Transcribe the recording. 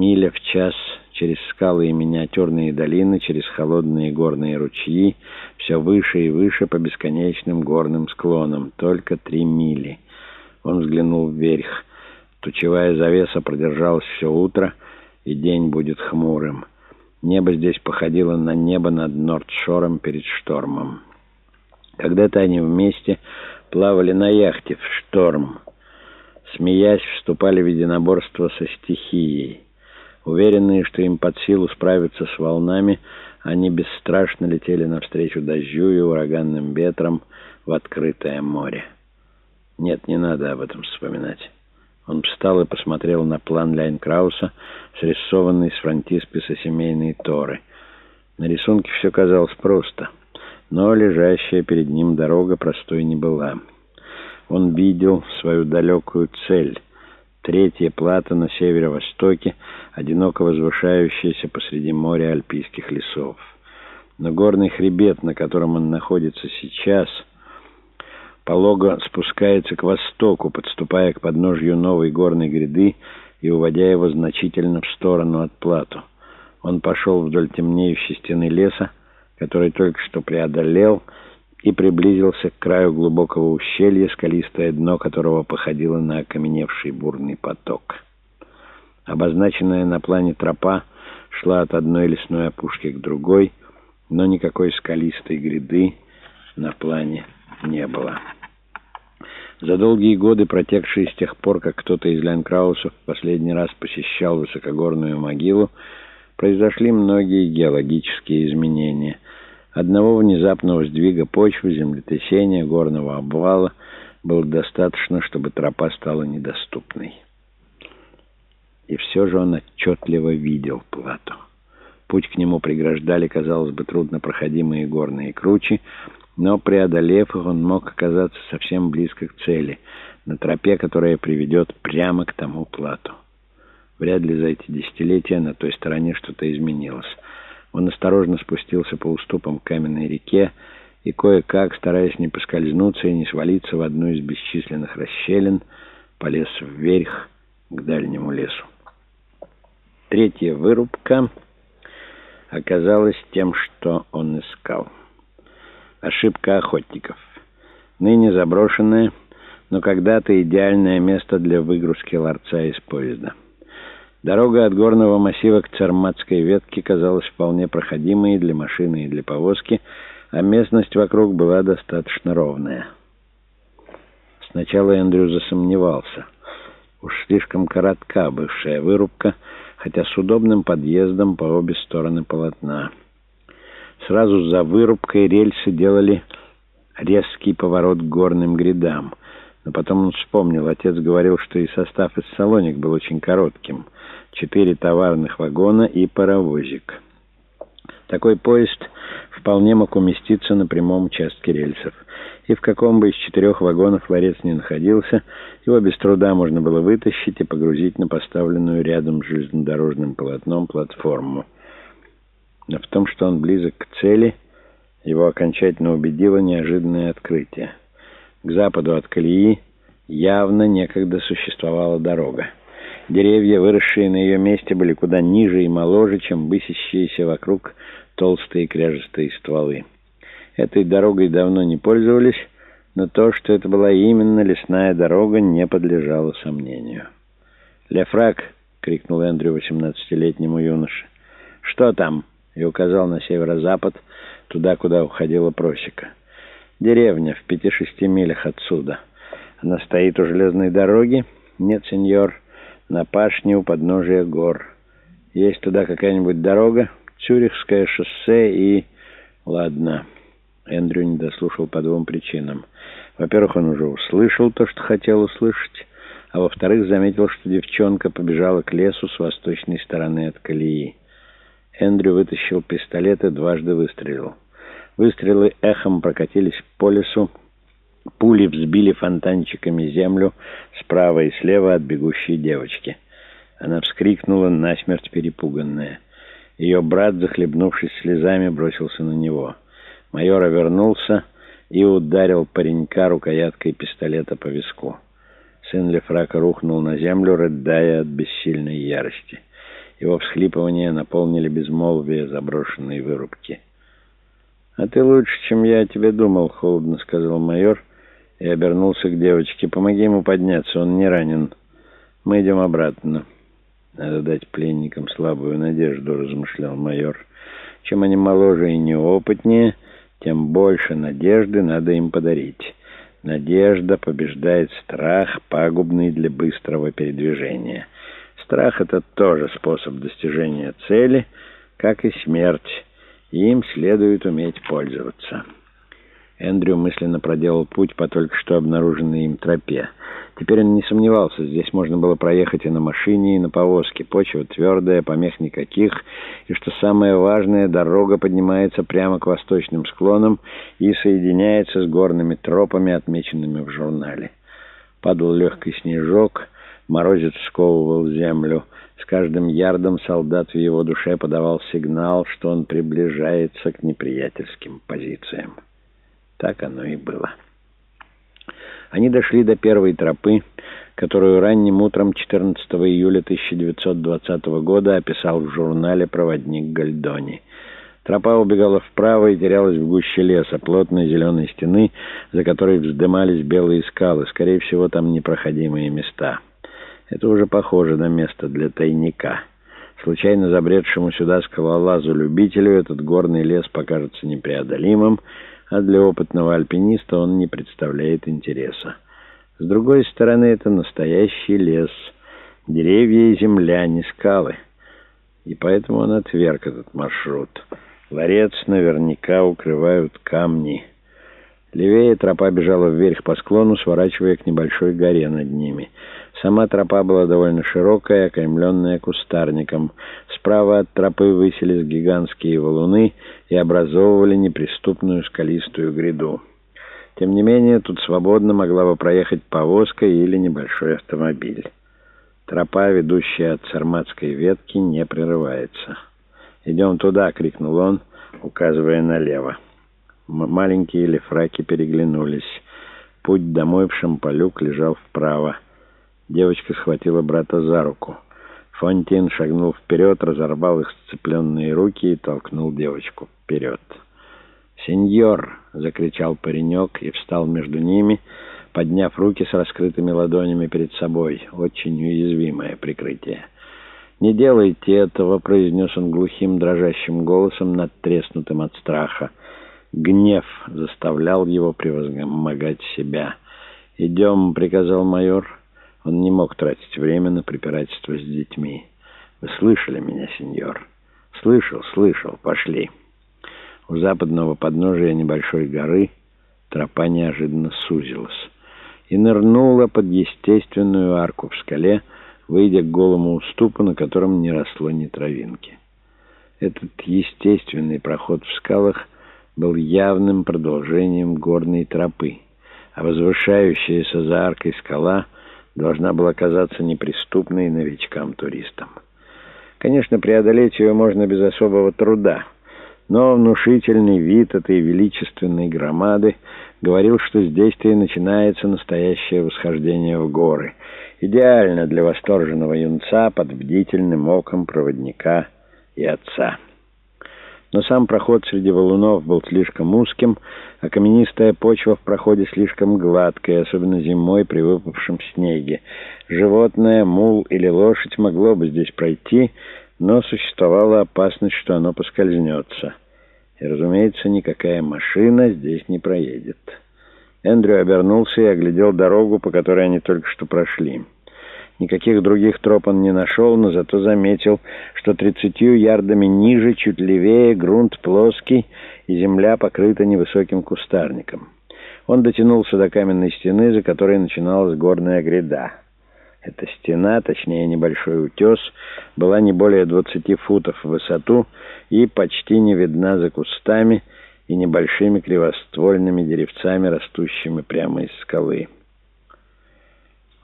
Миля в час через скалы и миниатюрные долины, через холодные горные ручьи, все выше и выше по бесконечным горным склонам. Только три мили. Он взглянул вверх. Тучевая завеса продержалась все утро, и день будет хмурым. Небо здесь походило на небо над Нордшором перед штормом. Когда-то они вместе плавали на яхте в шторм. Смеясь, вступали в единоборство со стихией. Уверенные, что им под силу справиться с волнами, они бесстрашно летели навстречу дождю и ураганным ветрам в открытое море. Нет, не надо об этом вспоминать. Он встал и посмотрел на план Ляйнкрауса, срисованный с фронтисписа семейной Торы. На рисунке все казалось просто, но лежащая перед ним дорога простой не была. Он видел свою далекую цель — третья плата на северо-востоке, одиноко возвышающаяся посреди моря альпийских лесов. Но горный хребет, на котором он находится сейчас — полого спускается к востоку, подступая к подножью новой горной гряды и уводя его значительно в сторону от плату. Он пошел вдоль темнеющей стены леса, который только что преодолел, и приблизился к краю глубокого ущелья, скалистое дно которого походило на окаменевший бурный поток. Обозначенная на плане тропа шла от одной лесной опушки к другой, но никакой скалистой гряды на плане не было. За долгие годы, протекшие с тех пор, как кто-то из Ляйнкраусов последний раз посещал высокогорную могилу, произошли многие геологические изменения. Одного внезапного сдвига почвы, землетрясения, горного обвала было достаточно, чтобы тропа стала недоступной. И все же он отчетливо видел плату. Путь к нему преграждали, казалось бы, труднопроходимые горные кручи, но, преодолев их, он мог оказаться совсем близко к цели, на тропе, которая приведет прямо к тому плату. Вряд ли за эти десятилетия на той стороне что-то изменилось. Он осторожно спустился по уступам к каменной реке и кое-как, стараясь не поскользнуться и не свалиться в одну из бесчисленных расщелин, полез вверх к дальнему лесу. Третья вырубка оказалась тем, что он искал. Ошибка охотников. Ныне заброшенное, но когда-то идеальное место для выгрузки ларца из поезда. Дорога от горного массива к Царматской ветке казалась вполне проходимой для машины и для повозки, а местность вокруг была достаточно ровная. Сначала Эндрю засомневался. Уж слишком коротка бывшая вырубка, хотя с удобным подъездом по обе стороны полотна. Сразу за вырубкой рельсы делали резкий поворот к горным грядам. Но потом он вспомнил, отец говорил, что и состав из Салоник был очень коротким. Четыре товарных вагона и паровозик. Такой поезд вполне мог уместиться на прямом участке рельсов. И в каком бы из четырех вагонов ларец не находился, его без труда можно было вытащить и погрузить на поставленную рядом с железнодорожным полотном платформу. Но в том, что он близок к цели, его окончательно убедило неожиданное открытие. К западу от колеи явно некогда существовала дорога. Деревья, выросшие на ее месте, были куда ниже и моложе, чем высящиеся вокруг толстые кряжестые стволы. Этой дорогой давно не пользовались, но то, что это была именно лесная дорога, не подлежало сомнению. «Лефрак!» — крикнул Эндрю восемнадцатилетнему юноше. «Что там?» и указал на северо-запад, туда, куда уходила просека. «Деревня в пяти-шести милях отсюда. Она стоит у железной дороги?» «Нет, сеньор, на пашне у подножия гор. Есть туда какая-нибудь дорога? Цюрихское шоссе и...» «Ладно». Эндрю не дослушал по двум причинам. Во-первых, он уже услышал то, что хотел услышать, а во-вторых, заметил, что девчонка побежала к лесу с восточной стороны от колеи. Эндрю вытащил пистолет и дважды выстрелил. Выстрелы эхом прокатились по лесу. Пули взбили фонтанчиками землю справа и слева от бегущей девочки. Она вскрикнула, насмерть перепуганная. Ее брат, захлебнувшись слезами, бросился на него. Майор вернулся и ударил паренька рукояткой пистолета по виску. Сын Лефрака рухнул на землю, рыдая от бессильной ярости. Его всхлипывания наполнили безмолвие заброшенной вырубки. «А ты лучше, чем я о тебе думал», — холодно сказал майор и обернулся к девочке. «Помоги ему подняться, он не ранен. Мы идем обратно». «Надо дать пленникам слабую надежду», — размышлял майор. «Чем они моложе и неопытнее, тем больше надежды надо им подарить». Надежда побеждает страх, пагубный для быстрого передвижения. Страх — это тоже способ достижения цели, как и смерть. Им следует уметь пользоваться. Эндрю мысленно проделал путь по только что обнаруженной им тропе. Теперь он не сомневался, здесь можно было проехать и на машине, и на повозке. Почва твердая, помех никаких, и, что самое важное, дорога поднимается прямо к восточным склонам и соединяется с горными тропами, отмеченными в журнале. Падал легкий снежок, морозец сковывал землю. С каждым ярдом солдат в его душе подавал сигнал, что он приближается к неприятельским позициям. Так оно и было. Они дошли до первой тропы, которую ранним утром 14 июля 1920 года описал в журнале «Проводник Гальдони». Тропа убегала вправо и терялась в гуще леса, плотной зеленой стены, за которой вздымались белые скалы. Скорее всего, там непроходимые места. Это уже похоже на место для тайника. Случайно забредшему сюда скалолазу-любителю этот горный лес покажется непреодолимым, а для опытного альпиниста он не представляет интереса. С другой стороны, это настоящий лес, деревья и земля, не скалы. И поэтому он отверг этот маршрут. Ларец наверняка укрывают камни. Левее тропа бежала вверх по склону, сворачивая к небольшой горе над ними. Сама тропа была довольно широкая, окаймленная кустарником. Справа от тропы высились гигантские валуны и образовывали неприступную скалистую гряду. Тем не менее, тут свободно могла бы проехать повозка или небольшой автомобиль. Тропа, ведущая от Сарматской ветки, не прерывается. «Идем туда!» — крикнул он, указывая налево. Маленькие лефраки переглянулись. Путь домой в Шампалюк лежал вправо. Девочка схватила брата за руку. Фонтин шагнул вперед, разорвал их сцепленные руки и толкнул девочку вперед. «Сеньор!» — закричал паренек и встал между ними, подняв руки с раскрытыми ладонями перед собой. Очень уязвимое прикрытие. «Не делайте этого!» — произнес он глухим, дрожащим голосом, надтреснутым от страха. Гнев заставлял его превозмогать себя. «Идем», — приказал майор. Он не мог тратить время на препирательство с детьми. «Вы слышали меня, сеньор?» «Слышал, слышал. Пошли». У западного подножия небольшой горы тропа неожиданно сузилась и нырнула под естественную арку в скале, выйдя к голому уступу, на котором не росло ни травинки. Этот естественный проход в скалах — был явным продолжением горной тропы, а возвышающаяся за аркой скала должна была казаться неприступной новичкам-туристам. Конечно, преодолеть ее можно без особого труда, но внушительный вид этой величественной громады говорил, что здесь-то и начинается настоящее восхождение в горы, идеально для восторженного юнца под бдительным оком проводника и отца. Но сам проход среди валунов был слишком узким, а каменистая почва в проходе слишком гладкая, особенно зимой при выпавшем снеге. Животное, мул или лошадь могло бы здесь пройти, но существовала опасность, что оно поскользнется. И, разумеется, никакая машина здесь не проедет. Эндрю обернулся и оглядел дорогу, по которой они только что прошли. Никаких других троп он не нашел, но зато заметил, что тридцатью ярдами ниже, чуть левее, грунт плоский, и земля покрыта невысоким кустарником. Он дотянулся до каменной стены, за которой начиналась горная гряда. Эта стена, точнее небольшой утес, была не более двадцати футов в высоту и почти не видна за кустами и небольшими кривоствольными деревцами, растущими прямо из скалы.